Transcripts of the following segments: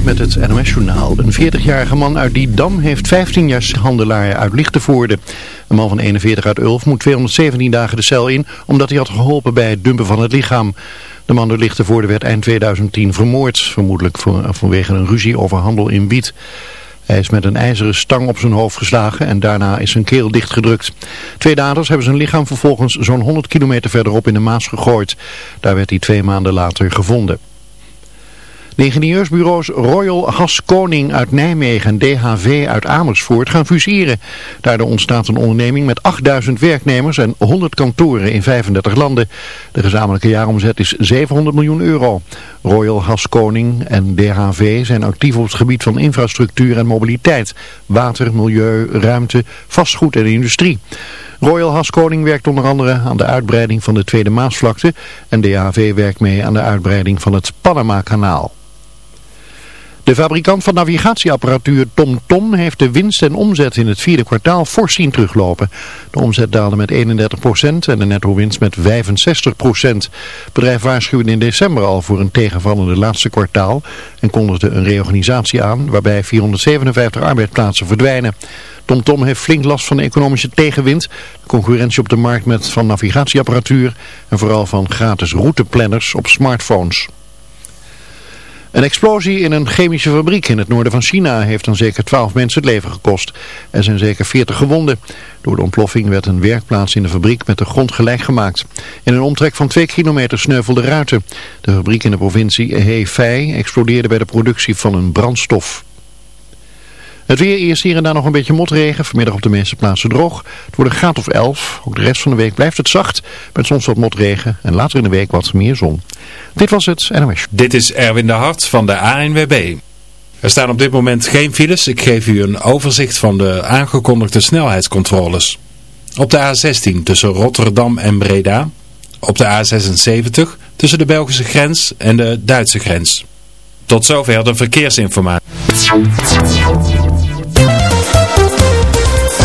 Met het NOS Journaal. Een 40-jarige man uit Dam heeft 15 jaar handelaar uit Lichtenvoorde. Een man van 41 uit Ulf moet 217 dagen de cel in omdat hij had geholpen bij het dumpen van het lichaam. De man uit Lichtenvoorde werd eind 2010 vermoord, vermoedelijk vanwege een ruzie over handel in wiet. Hij is met een ijzeren stang op zijn hoofd geslagen en daarna is zijn keel dichtgedrukt. Twee daders hebben zijn lichaam vervolgens zo'n 100 kilometer verderop in de Maas gegooid. Daar werd hij twee maanden later gevonden. De ingenieursbureaus Royal Gas Koning uit Nijmegen en DHV uit Amersfoort gaan fuseren. Daardoor ontstaat een onderneming met 8000 werknemers en 100 kantoren in 35 landen. De gezamenlijke jaaromzet is 700 miljoen euro. Royal Gas Koning en DHV zijn actief op het gebied van infrastructuur en mobiliteit, water, milieu, ruimte, vastgoed en industrie. Royal Haskoning werkt onder andere aan de uitbreiding van de Tweede Maasvlakte en DHV werkt mee aan de uitbreiding van het Panama-kanaal. De fabrikant van navigatieapparatuur TomTom Tom heeft de winst en omzet in het vierde kwartaal fors zien teruglopen. De omzet daalde met 31% en de netto-winst met 65%. Het bedrijf waarschuwde in december al voor een tegenvallende laatste kwartaal en kondigde een reorganisatie aan waarbij 457 arbeidsplaatsen verdwijnen. TomTom Tom heeft flink last van de economische tegenwind, de concurrentie op de markt met van navigatieapparatuur en vooral van gratis routeplanners op smartphones. Een explosie in een chemische fabriek in het noorden van China heeft dan zeker 12 mensen het leven gekost. Er zijn zeker 40 gewonden. Door de ontploffing werd een werkplaats in de fabriek met de grond gelijk gemaakt. In een omtrek van 2 kilometer sneuvelde ruiten. De fabriek in de provincie Hefei explodeerde bij de productie van een brandstof. Het weer eerst hier en daar nog een beetje motregen. Vanmiddag op de meeste plaatsen droog. Het wordt een graad of 11. Ook de rest van de week blijft het zacht. Met soms wat motregen. En later in de week wat meer zon. Dit was het NOS. Dit is Erwin de Hart van de ANWB. Er staan op dit moment geen files. Ik geef u een overzicht van de aangekondigde snelheidscontroles. Op de A16 tussen Rotterdam en Breda. Op de A76 tussen de Belgische grens en de Duitse grens. Tot zover de verkeersinformatie.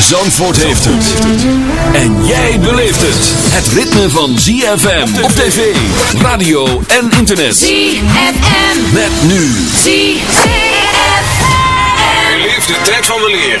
Zandvoort heeft het. En jij beleeft het. Het ritme van ZFM op tv, radio en internet. ZFM. Met nu. ZFM. Beleef de tijd van weleer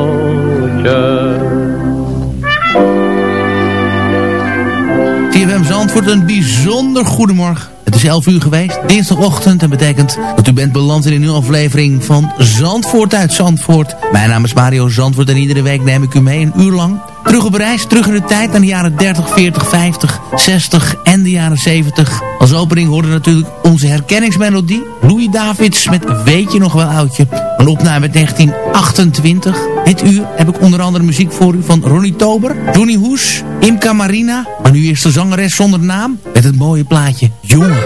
Een bijzonder goedemorgen. Het is 11 uur geweest, dinsdagochtend. Dat betekent dat u bent beland in een nieuwe aflevering van Zandvoort uit Zandvoort. Mijn naam is Mario Zandvoort en iedere week neem ik u mee een uur lang. Terug op reis, terug in de tijd aan de jaren 30, 40, 50, 60 en de jaren 70. Als opening hoorde natuurlijk onze herkenningsmelodie. Louis Davids met Weet je nog wel oudje. Een opname uit 1928. Dit uur heb ik onder andere muziek voor u van Ronnie Tober, Johnny Hoes, Imka Marina. Maar nu eerst de zangeres zonder naam met het mooie plaatje. Jongen,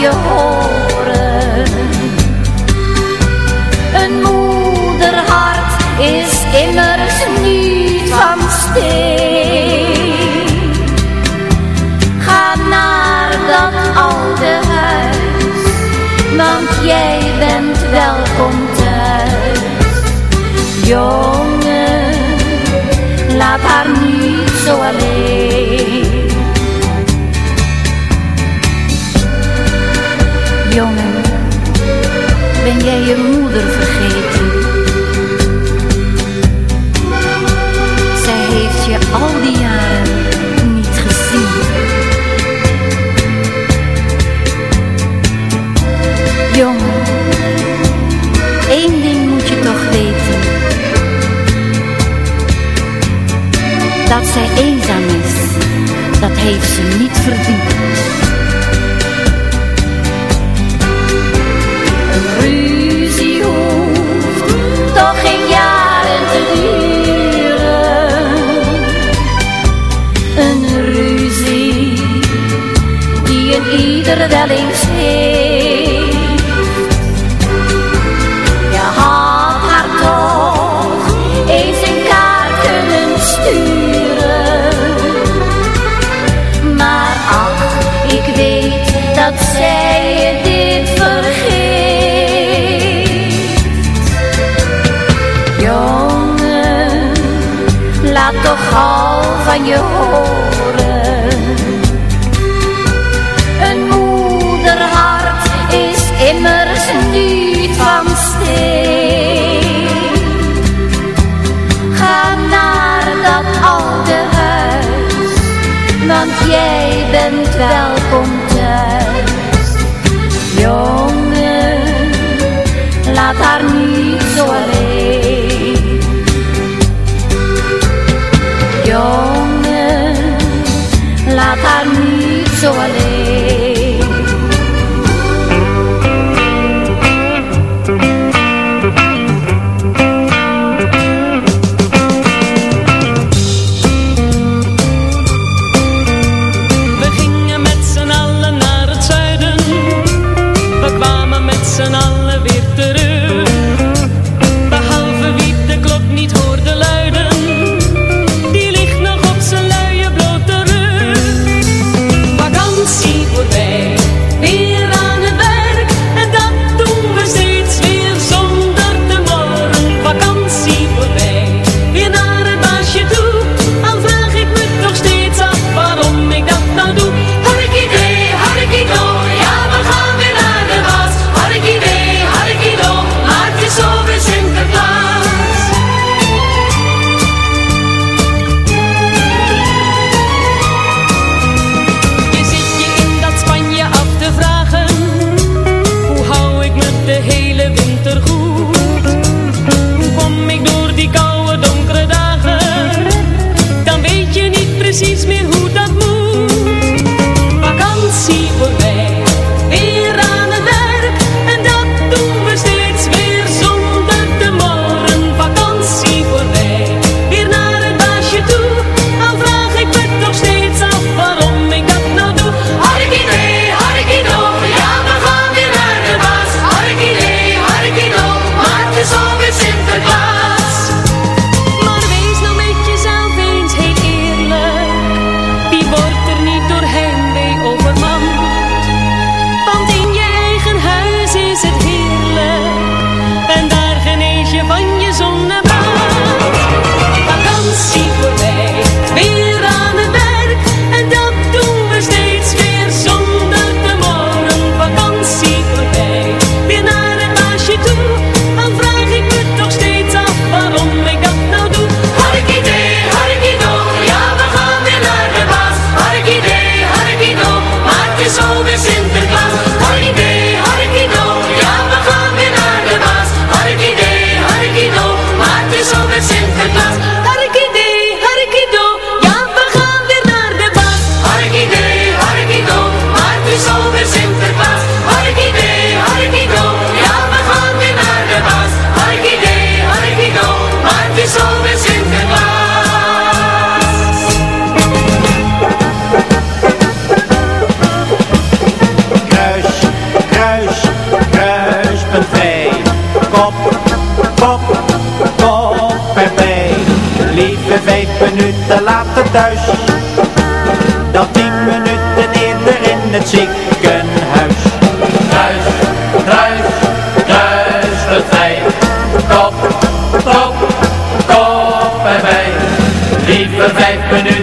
je horen. Een moederhart is immers niet van steen. Ga naar dat oude huis, want jij bent welkom thuis. Jongen, laat haar niet zo alleen. jij je moeder vergeten? Zij heeft je al die jaren niet gezien. Jongen, één ding moet je toch weten. Dat zij eenzaam is, dat heeft ze niet verdiend. terwijl ik zing. Je had haar toch eens in kaart kunnen sturen. Maar ach, ik weet dat zij je dit vergeet. Jongen, laat toch al van je hoofd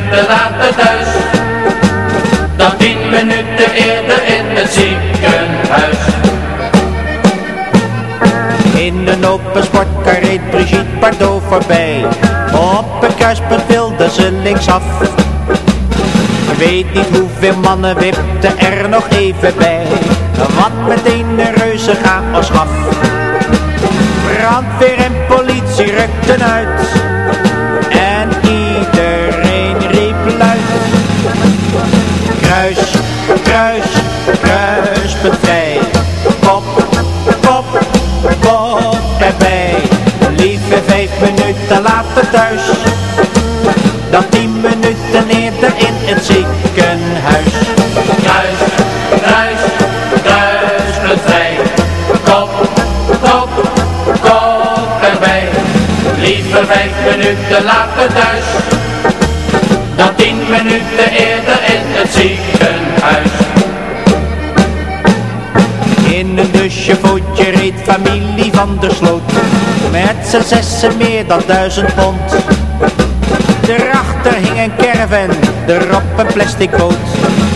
minuten later thuis. Dan tien minuten eerder in het ziekenhuis. In een open sportcar reed Brigitte Bardot voorbij. Op een kruispunt wilde ze linksaf. Weet niet hoeveel mannen wipten er nog even bij. Wat meteen de reuze chaos gaf. Brandweer en politie rukten uit. Minuten later thuis. Dan tien minuten eerder in het ziekenhuis. In een dusjevootje reed familie van der Sloot. Met z'n zessen meer dan duizend pond. Daarachter hing een caravan, erop een plastic boot.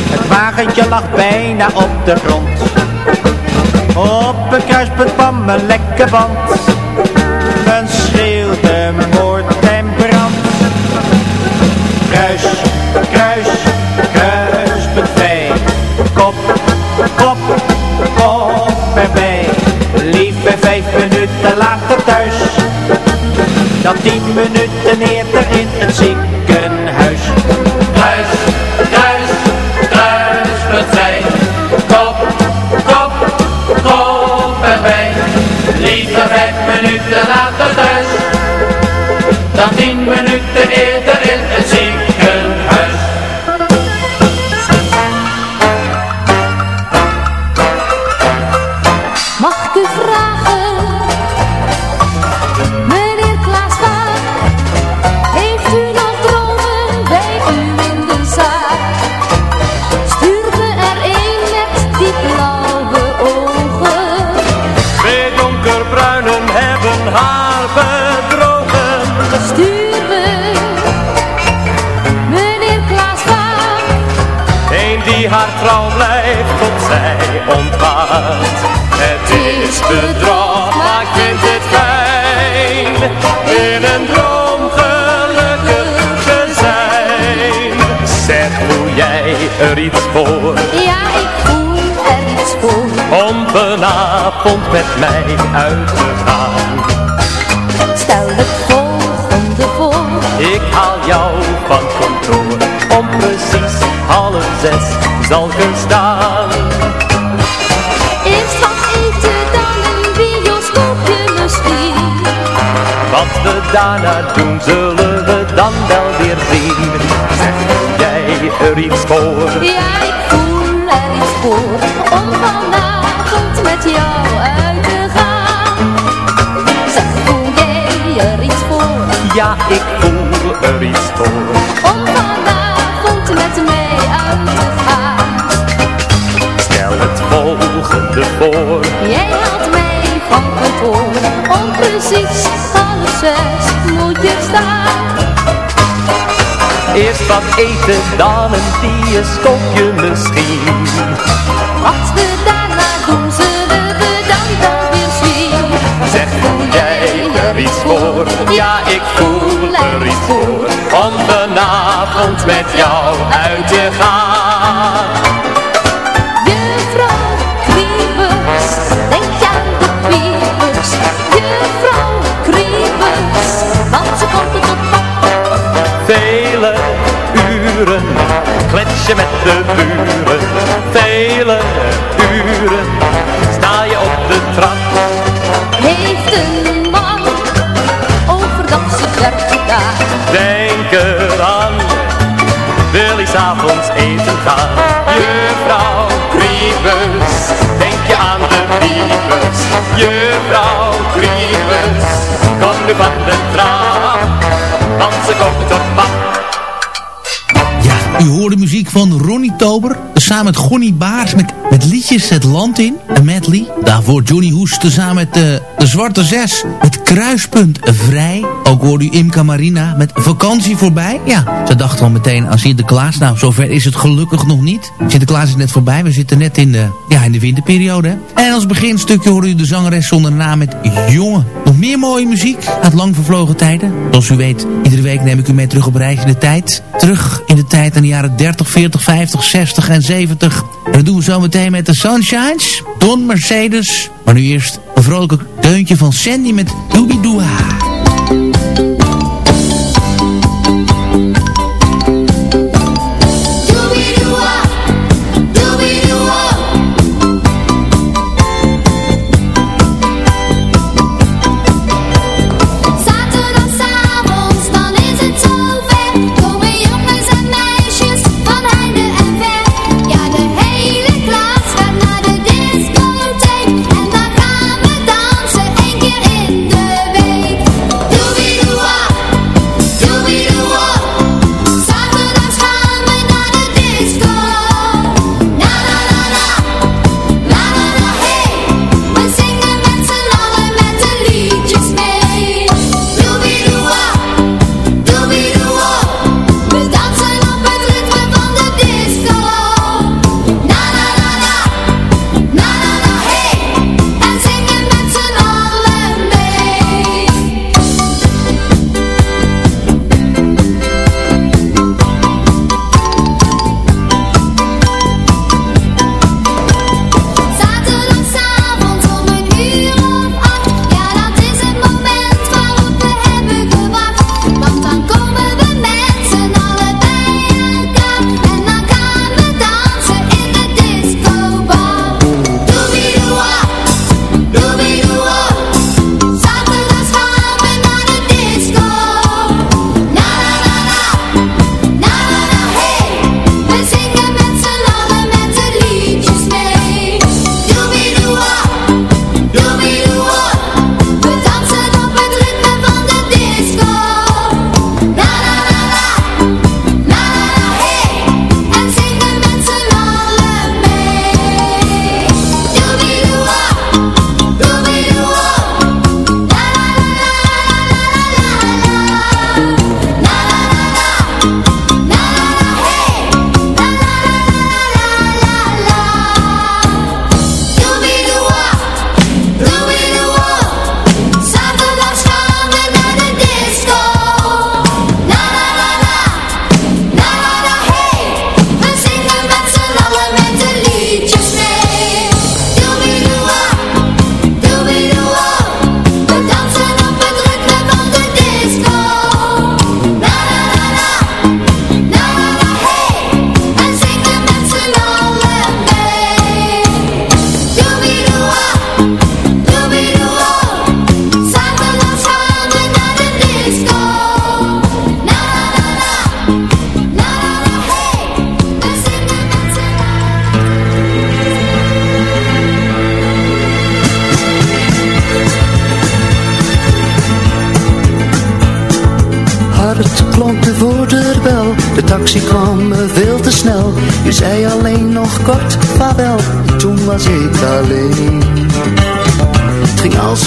Het wagentje lag bijna op de grond. Op een kruispunt kwam een lekke band. Eerder in het ziekenhuis. Kruis, kruis, kruispunt vrij. Kop, kop, kop erbij. Lieve vijf minuten later thuis. Dan tien minuten uit te gaan. Stel het volgende voor. Ik haal jou van kantoor Om precies half zes zal ik er staan Eerst wat eten, dan een bioscoopje misschien. Wat we daarna doen zullen we dan wel weer zien Zeg jij er iets voor Ja, ik voel er iets voor om Ja ik voel er iets voor om vanavond met mij uit te gaan? Stel het volgende voor Jij haalt mij van kantoor, om precies half zes moet je staan. Eerst wat eten, dan een bioscoopje misschien Wat we daarna doen, zullen er iets voor? Ja, ik voel er iets voor Om vanavond met jou uit te gaan Juffrouw Kriebers, denk aan de piepers. Juffrouw Kriebers, want ze komt tot pap. Vele uren klets je met de buren Vele uren sta je op de trap Heeft een werk gedaan. Denk eraan, wil hij s'avonds eten gaan Juffrouw Kriebers, denk je aan de piepers Juffrouw Kriebers, kom nu van de trap Want ze komt tot pap U hoorde muziek van Ronnie Tober. Samen met Gonnie Baars met, met liedjes Het Land in. Een medley. Daarvoor Johnny Hoes tezamen met uh, De Zwarte Zes. Het kruispunt vrij. Ook hoorde u Imca Marina met vakantie voorbij. Ja, ze dachten al meteen aan Sinterklaas. Nou, zover is het gelukkig nog niet. Sinterklaas is net voorbij. We zitten net in de, ja, in de winterperiode. En als beginstukje hoorde u de zangeres zonder naam met Jongen. Nog meer mooie muziek uit lang vervlogen tijden. Zoals u weet, iedere week neem ik u mee terug op reis in de tijd. Terug in de tijd aan de jaren 30, 40, 50, 60 en 70. En dat doen we zo meteen met de Sunshines, Don Mercedes. Maar nu eerst een vrolijke deuntje van Sandy met Doobie-Doa. Zaterdagavond,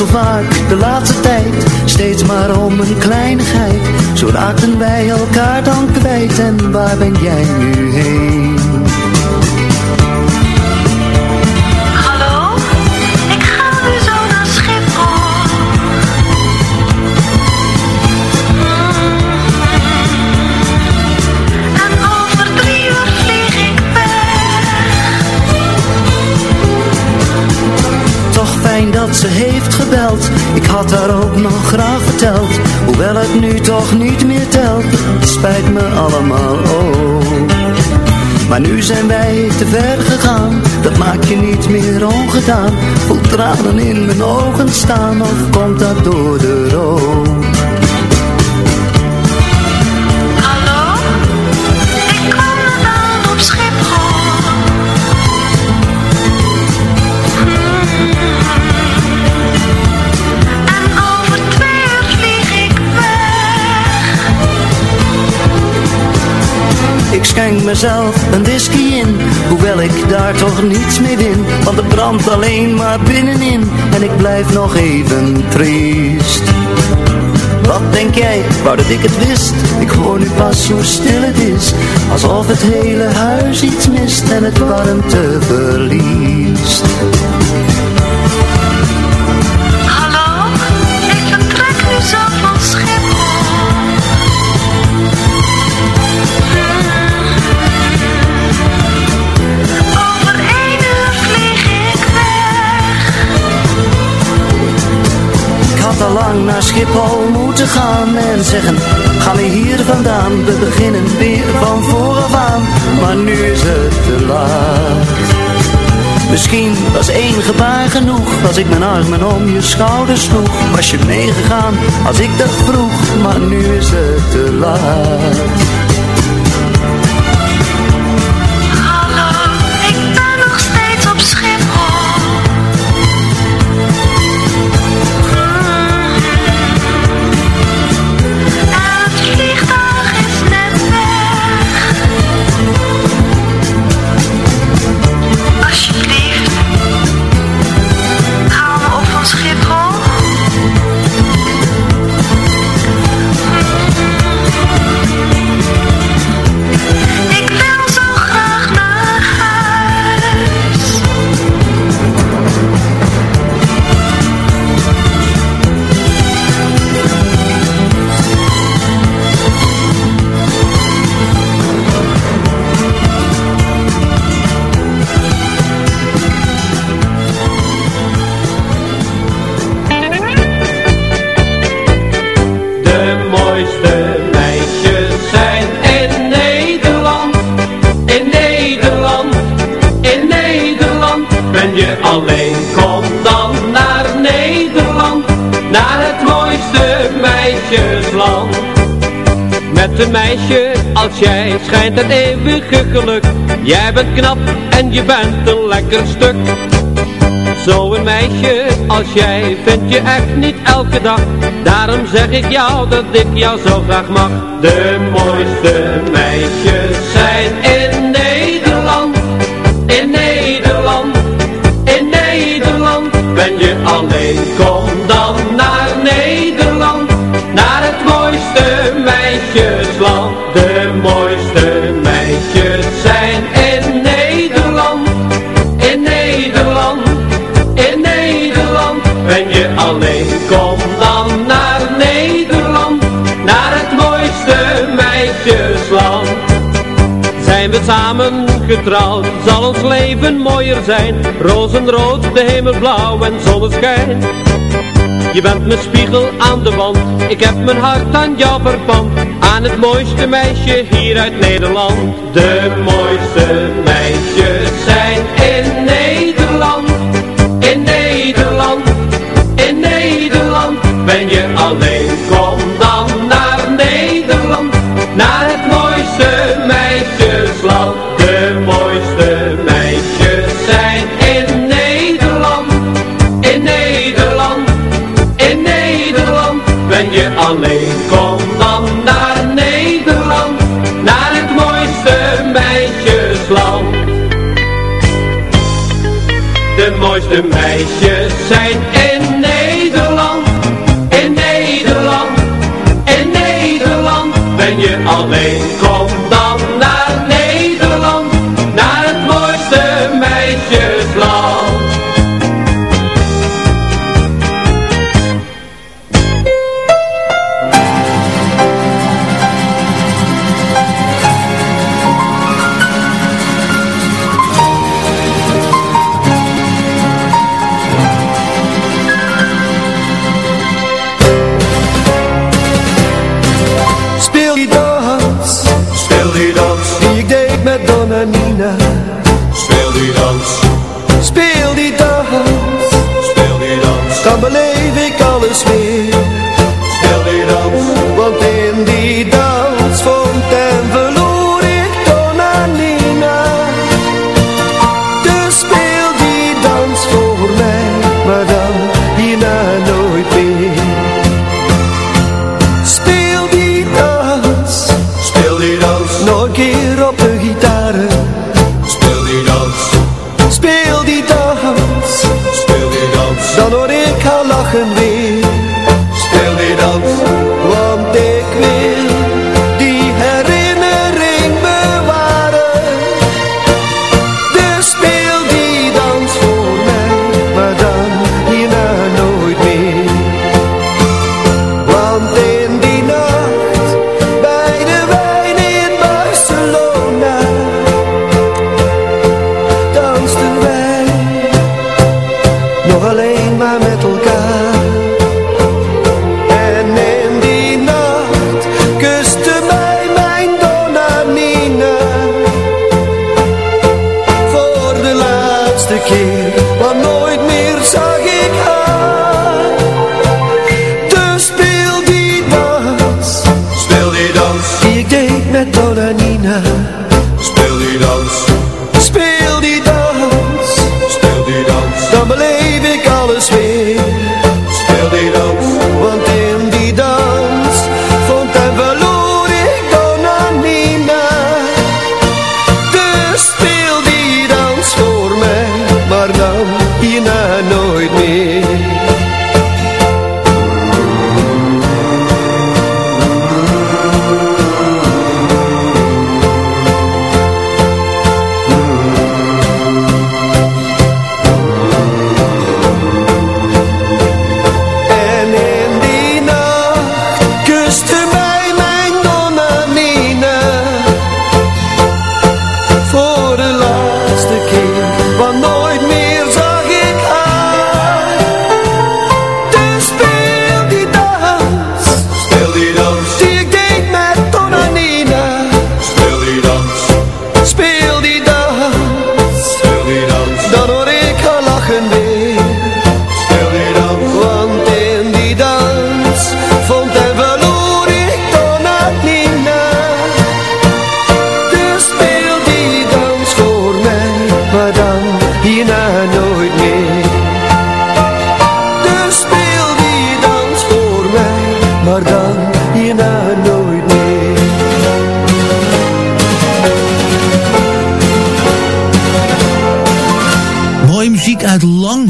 vaak de laatste tijd, steeds maar om een kleinigheid. Zo raakten wij elkaar dan kwijt en waar ben jij nu heen? Het nu toch niet meer telt, spijt me allemaal ook. Maar nu zijn wij te ver gegaan, dat maakt je niet meer ongedaan. Voel tranen in mijn ogen staan, of komt dat door de rook? Mezelf een whisky in. Hoewel ik daar toch niets mee win. Want het brandt alleen maar binnenin. En ik blijf nog even triest. Wat denk jij, wou dat ik het wist? Ik hoor nu pas hoe stil het is. Alsof het hele huis iets mist En het warmte verliest lang naar Schiphol moeten gaan En zeggen, ga weer hier vandaan? We beginnen weer van vooraf aan. Maar nu is het te laat. Misschien was één gebaar genoeg Als ik mijn armen om je schouders sloeg. Was je meegegaan als ik dat vroeg Maar nu is het te laat het eeuwige geluk. Jij bent knap en je bent een lekker stuk. Zo'n meisje als jij vind je echt niet elke dag. Daarom zeg ik jou dat ik jou zo graag mag. De mooiste meisjes zijn in Nederland. In Nederland, in Nederland. Ben je alleen, kom dan naar Nederland. Naar het mooiste meisjesland. De meisjes zijn in Nederland In Nederland in Nederland ben je alleen, kom dan naar Nederland, naar het mooiste meisjesland. Zijn we samen getrouwd, zal ons leven mooier zijn, rozenrood, de hemel blauw en zonneschijn. Je bent mijn spiegel aan de wand, ik heb mijn hart aan jou verpand, aan het mooiste meisje hier uit Nederland. De mooiste meisjes zijn in De meisjes zijn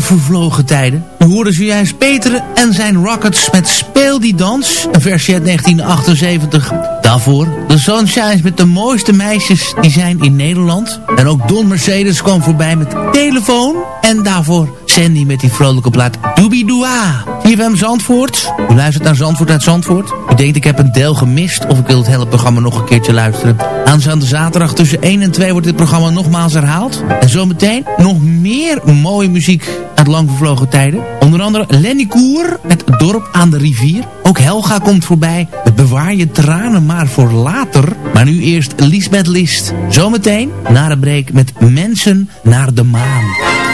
vervlogen tijden. U hoorde zojuist Peter en zijn Rockets met Speel die dans, een versie uit 1978. Daarvoor de Sunshines met de mooiste meisjes die zijn in Nederland. En ook Don Mercedes kwam voorbij met Telefoon. En daarvoor Sandy met die vrolijke plaat Doobie-Doa. CFM Zandvoort. U luistert naar Zandvoort uit Zandvoort. U denkt ik heb een deel gemist of ik wil het hele programma nog een keertje luisteren. Aanstaande zaterdag tussen 1 en 2 wordt dit programma nogmaals herhaald. En zometeen nog meer mooie muziek uit lang vervlogen tijden. Onder andere Lenny Koer met Dorp aan de rivier. Ook Helga komt voorbij Bewaar je tranen maar voor later. Maar nu eerst Liesbeth List. Zometeen na de break met Mensen naar de maan.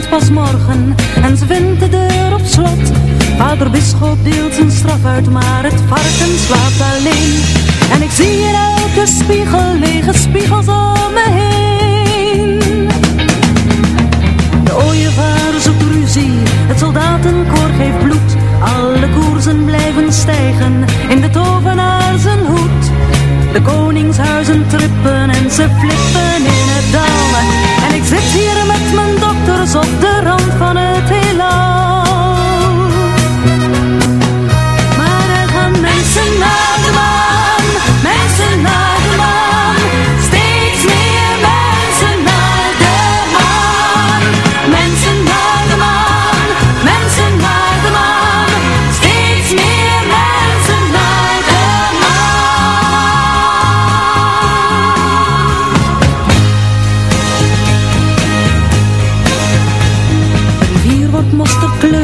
Pas morgen en ze vindt de deur op slot. Vader Bisschop deelt zijn straf uit, maar het varken slaapt alleen. En ik zie in elke spiegel lege spiegels om me heen. De ooievaar zoekt ruzie, het soldatenkoor geeft bloed. Alle koersen blijven stijgen in de tovenaar zijn hoed. De koningshuizen trippen en ze flippen in het dal. Zit hier met mijn dokters op de rand van het heelal. most of the clue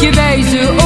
je wijze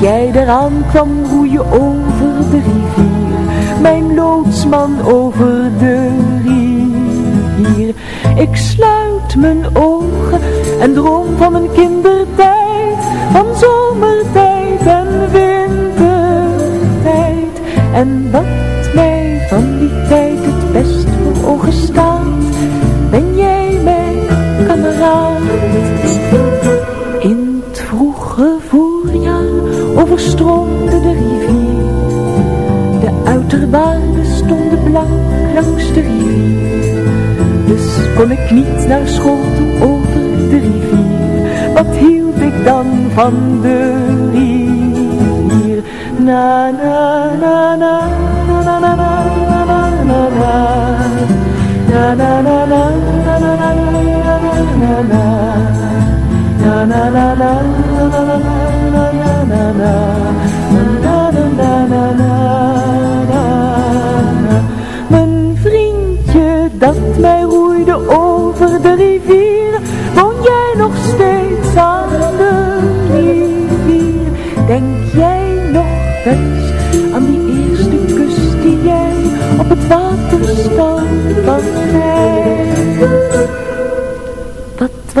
Jij eraan kwam roeien over de rivier. Mijn loodsman over de rivier. Ik sluit mijn ogen en droom van mijn kindertijd. Van zomertijd en wintertijd. Kon ik niet naar school toe over de rivier. Wat hield ik dan van de rivier? Na na na na na na na na na na na na na na na na na na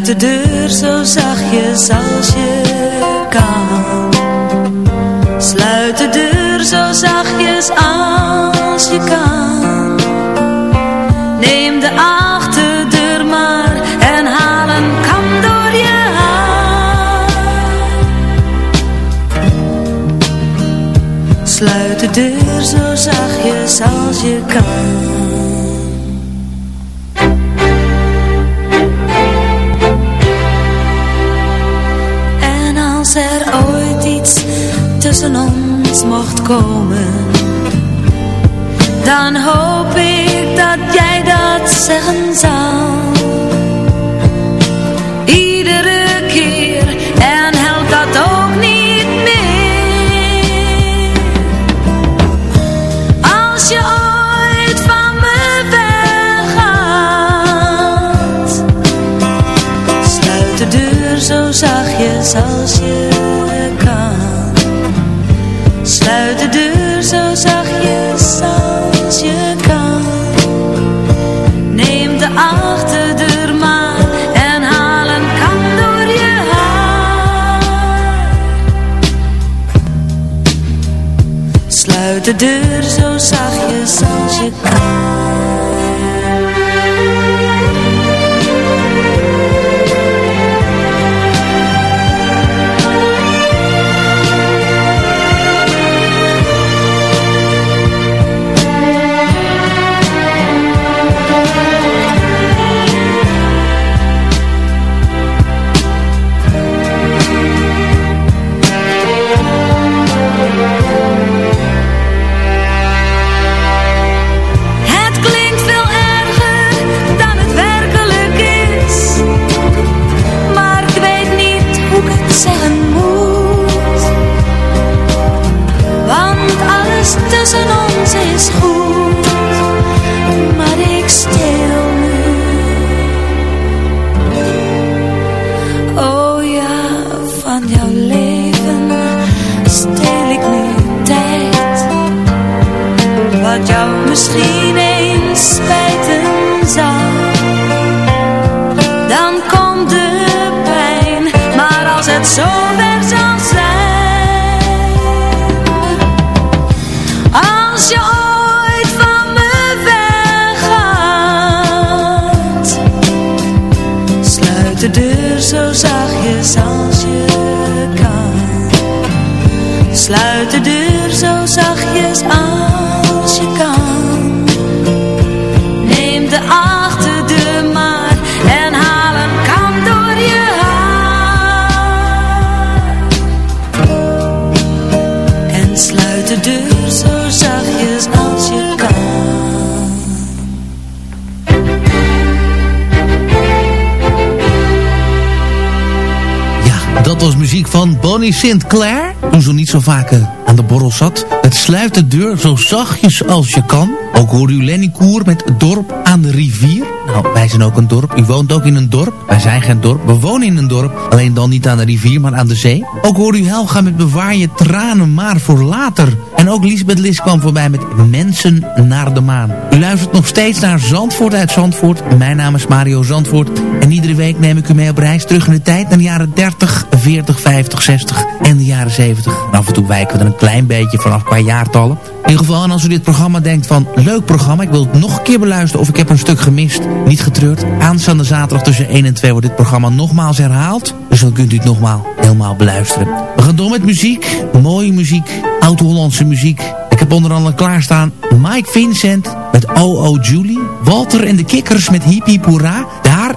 sluit de deur zo zachtjes als je kan. Sluit de deur zo zachtjes als je kan. Neem de achterdeur maar en haal een kam door je haar. Sluit de deur zo zachtjes als je kan. Dan hoop ik dat jij dat zeggen zal. Iedere keer en helpt dat ook niet meer. Als je ooit van me weggaat Sluit de deur zo zachtjes als Bonnie Sinclair. Toen ze niet zo vaak eh, aan de borrel zat. Het sluit de deur zo zachtjes als je kan. Ook hoorde u Lenny Koer met Dorp aan de rivier. Nou, wij zijn ook een dorp. U woont ook in een dorp. Wij zijn geen dorp. We wonen in een dorp. Alleen dan niet aan de rivier, maar aan de zee. Ook hoorde u Helga met Bewaar je tranen maar voor later. En ook Lisbeth Lis kwam voorbij met Mensen naar de maan. U luistert nog steeds naar Zandvoort uit Zandvoort. Mijn naam is Mario Zandvoort. En iedere week neem ik u mee op reis terug in de tijd naar de jaren 30, 40, 50, 60 en de jaren 70. En af en toe wijken we er een klein beetje vanaf qua jaartallen. In ieder geval, en als u dit programma denkt van leuk programma, ik wil het nog een keer beluisteren of ik heb een stuk gemist, niet getreurd. Aanstaande zaterdag tussen 1 en 2 wordt dit programma nogmaals herhaald. Dus dan kunt u het nogmaals helemaal beluisteren. We gaan door met muziek, mooie muziek, oud-Hollandse muziek. Ik heb onder andere klaarstaan Mike Vincent met O.O. Julie. Walter en de Kikkers met Hippie Poera.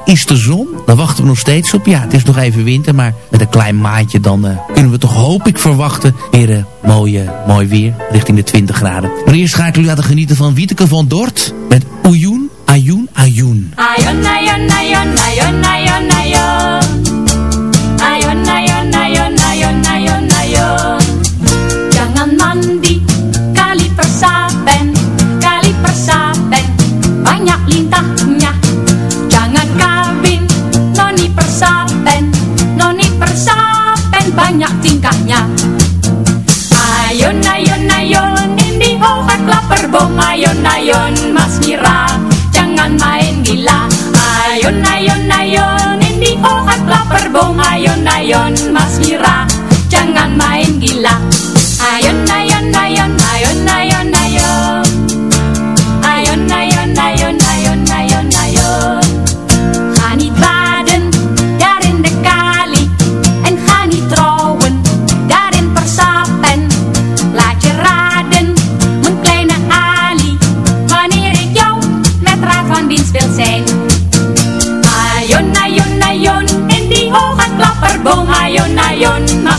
Is de zon. Daar wachten we nog steeds op. Ja, het is nog even winter, maar met een klein maatje dan uh, kunnen we toch hoop ik verwachten. Weer uh, mooie, mooi weer, richting de 20 graden. Maar eerst ga ik u laten genieten van Wieteke van Dort met Oejoen, Ajoen, Ajoen. Ayon, ayon, ayon, ayon, klaperbong. Ayon, ayon, mas Mira, jangan main gila. Ayon, ayon, ayon, indiho at klaperbong. Ayon, ayon,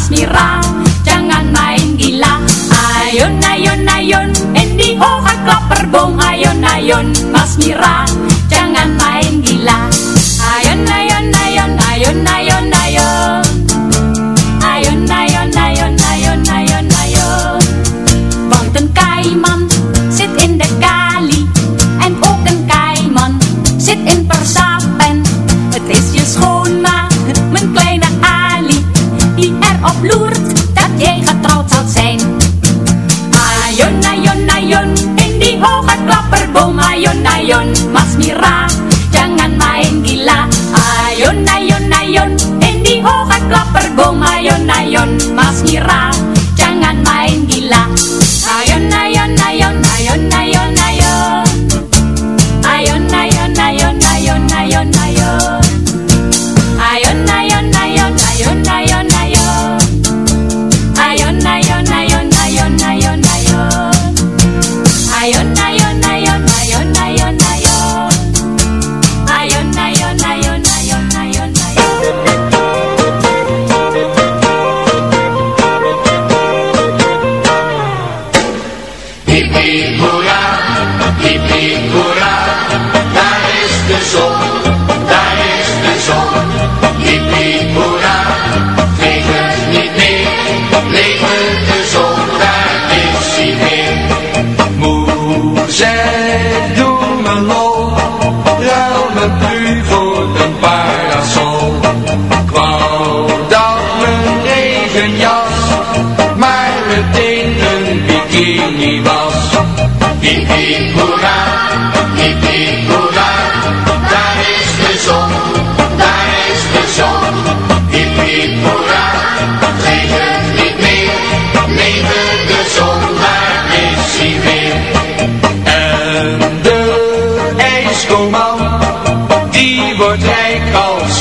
ayon, mas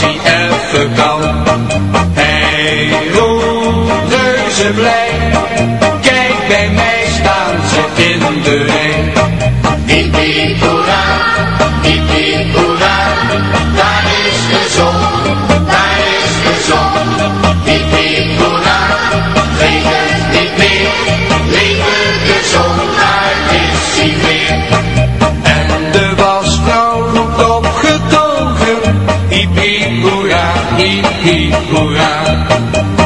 hij even kan. Roept reuze blij, hoera.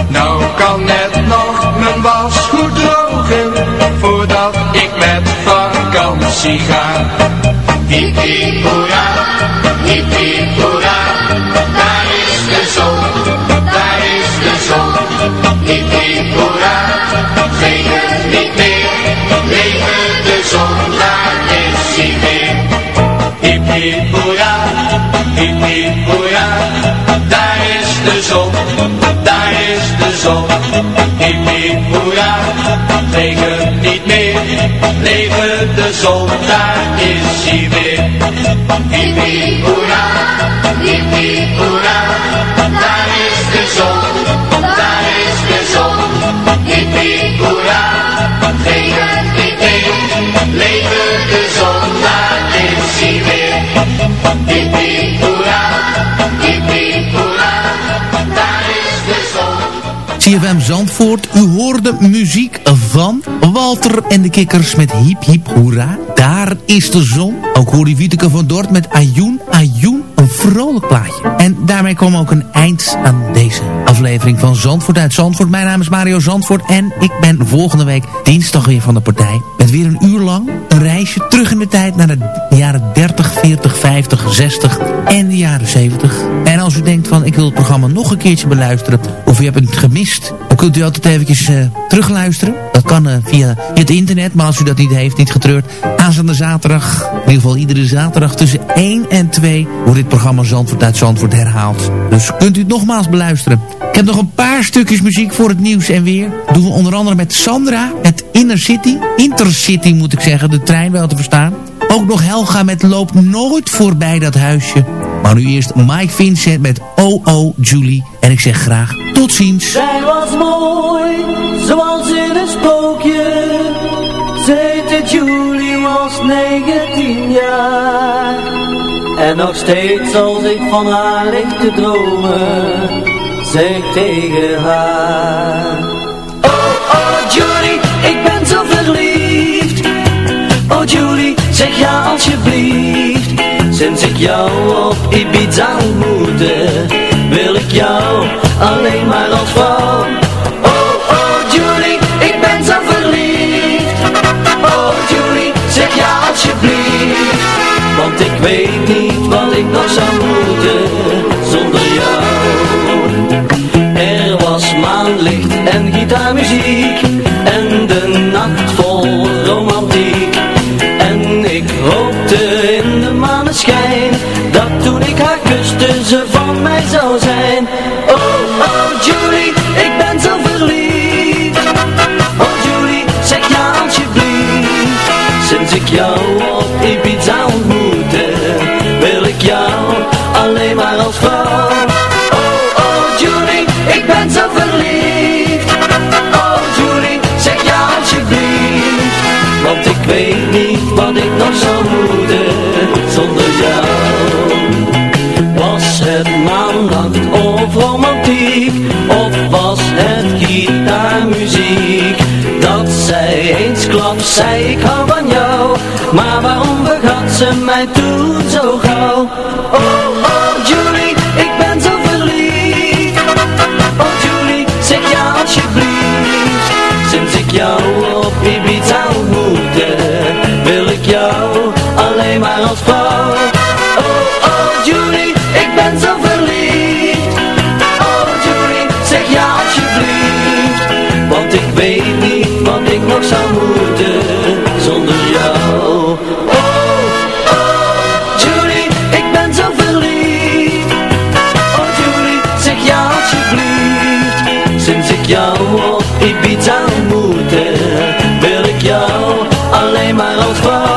Nou kan net nog mijn was goed drogen, voordat ik met vakantie ga. Leven de zon, daar is hij weer. Hiep hoera, hiep hoera, daar is de zon, daar is de zon. Hiep hoera, regent niet meer, leven de zon, daar is hij weer. CFM Zandvoort, u hoorde muziek van Walter en de Kikkers met Hiep Hiep Hoera. Daar is de zon. Ook hoorde Wieteke van Dort met Ajoen Ajoen, een vrolijk plaatje. En daarmee kwam ook een eind aan deze aflevering van Zandvoort uit Zandvoort. Mijn naam is Mario Zandvoort en ik ben volgende week dinsdag weer van de partij. Met weer een uur lang een reisje terug in de tijd naar de jaren 30, 40, 50, 60 en de jaren 70. En als u denkt van ik wil het programma nog een keertje beluisteren of u hebt het gemist, dan kunt u altijd eventjes eh, terugluisteren. Dat kan eh, via het internet, maar als u dat niet heeft, niet getreurd. Aanstaande zaterdag, in ieder geval iedere zaterdag tussen 1 en 2 wordt dit programma Zandvoort uit Zandvoort herhaald. Dus kunt u het nogmaals beluisteren. Ik heb nog een paar stukjes muziek voor het nieuws en weer. Doen we onder andere met Sandra, met Inner City. Intercity moet ik zeggen, de trein wel te verstaan. Ook nog Helga met Loop nooit voorbij dat huisje. Maar nu eerst Mike Vincent met O.O. Julie. En ik zeg graag tot ziens. Zij was mooi, zoals in een sprookje. Ze heette Julie, was 19 jaar. En nog steeds als ik van haar lig te dromen, zeg tegen haar. Oh, oh Julie, ik ben zo verliefd. Oh Julie, zeg ja alsjeblieft. Sinds ik jou op Ibiza ontmoette, wil ik jou alleen maar als vrouw. Oh, oh Julie, ik ben zo verliefd. Oh Julie, zeg ja alsjeblieft. Want ik weet niet wat ik nog zou moeten zonder jou. Er was maanlicht en gitaarmuziek ik jou op Ibiza ontmoette, wil ik jou alleen maar als vrouw. Oh, oh Julie, ik ben zo verliefd. Oh Julie, zeg ja alsjeblieft. Want ik weet niet wat ik nog zou moeten zonder jou. Was het maannacht of romantiek? Of was het gitaarmuziek? Dat zij eensklaps zei ik hou waarom vergat ze mij toen zo gauw? Oh, oh Julie, ik ben zo verliefd. Oh Julie, zeg ja alsjeblieft. Sinds ik jou op Ibiza ontmoette, wil ik jou alleen maar als vrouw. Oh, oh Julie, ik ben zo verliefd. Oh Julie, zeg ja alsjeblieft. Want ik weet niet wat ik nog zou moeten zonder jou. Oh, oh Julie, ik ben zo verliefd. Oh Julie, zeg ja alsjeblieft. Sinds ik jou op Ibiza ontmoette, wil ik jou alleen maar als.